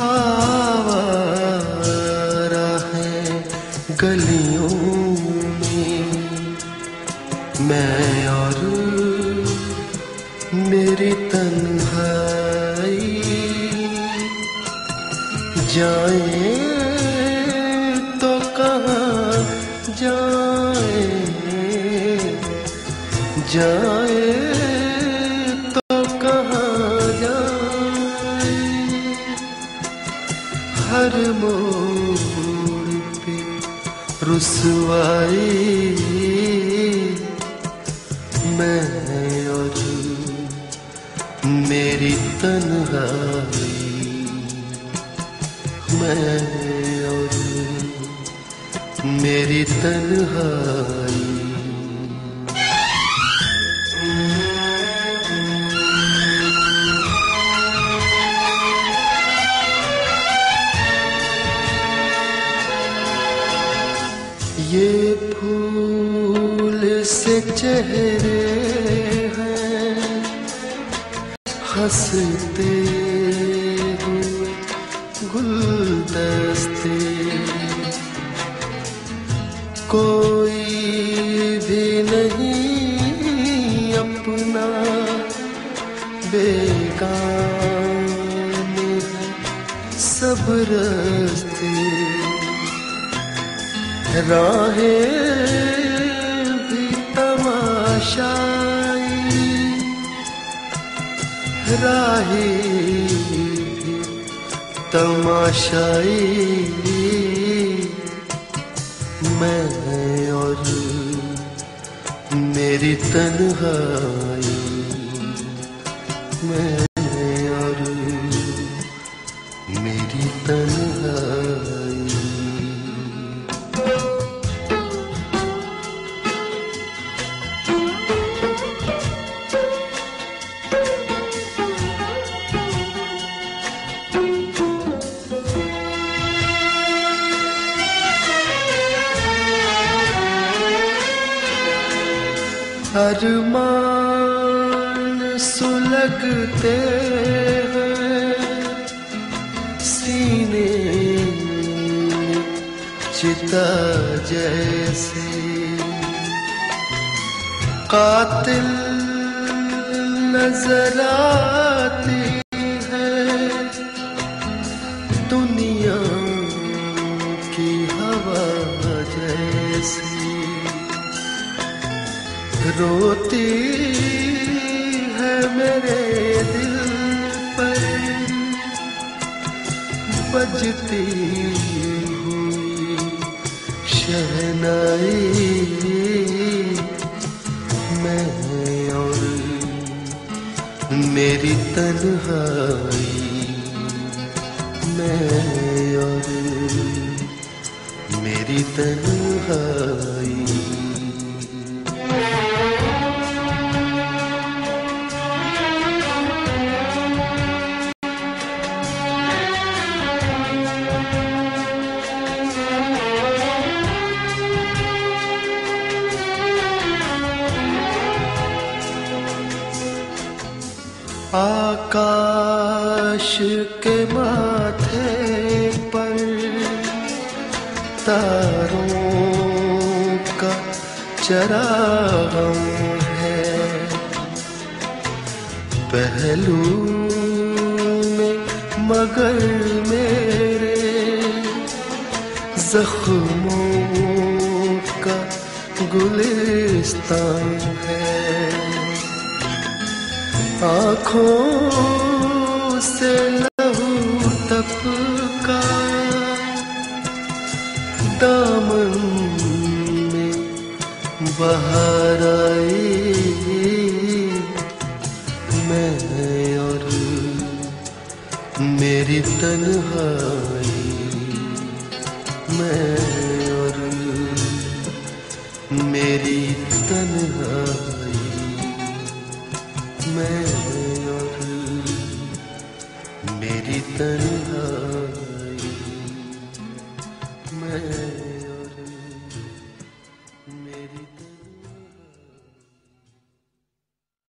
आवारा है गलियों में। मैं और मेरी तन्हाई जाए तो कहाँ जाए? जाए हर मोड़ पे रुसवाई। मैं और मेरी तन्हाई। मैं और मेरी तन्हाई। ये फूल से चेहरे हैं, हँसते हुए गुलदस्ते। कोई भी नहीं अपना बेगान सब रस्ते राहें तमाशाई राही और मेरी तन्हाई अरमान सुलगते हैं। सीने चिता जैसे। कातिल नज़र आती है। दुनिया की हवा जैसी। रोती है मेरे दिल पर। बजती हुई शहनाई मैं और मेरी तन्हाई। मैं और मेरी तन्हाई। आकाश के माथे पर तारों का चरागम है। पहलू में मगर मेरे जख्मों का गुलिस्तान है। आँखों से लहू टपका दामन में बहार मैं और मेरी तन्हाई। मैं और मेरी तन्हाई। मेरी तन्हाई मैं